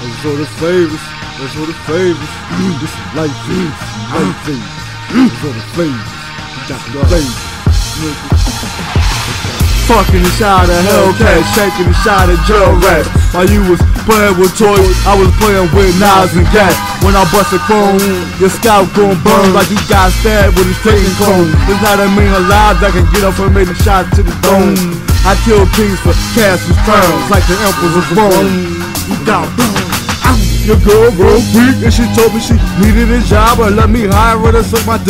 Those are the flavors. Those are the flavors. This is life things. Life things. Those are the flavors. You got the flavors. Fucking shot of Hellcat, shaking the shot of Joe Rat. While you was playing with toys, I was playing with knives and gas. When I bust a chrome, your scalp gon' burn like you got stabbed with a taking cone. There's not a million alive that can get up and make a shot to the dome. I kill kings for castles crowns like the emperors of Rome. You got boom. Ah. Your girl real quick and she told me she needed a job or let me hire her to suck my dick.